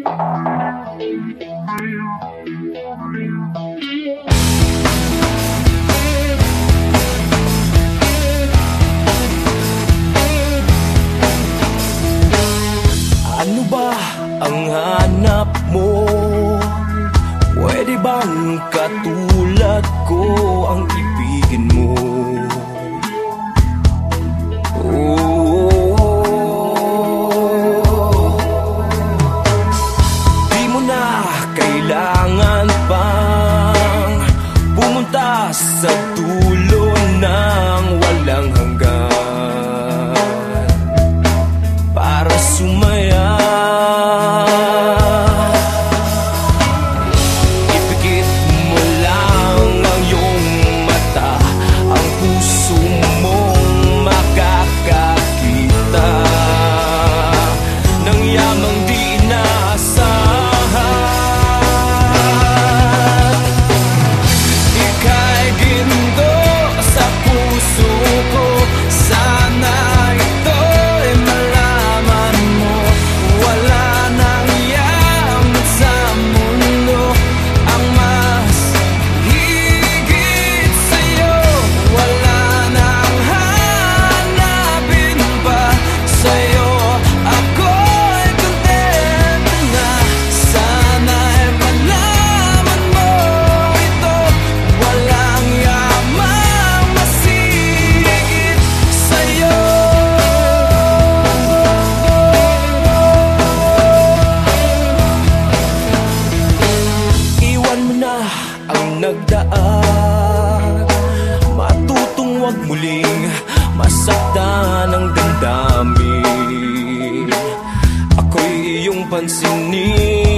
Ano ba ang hanap mo? Pwede bang katulad? 让 iyong pansinin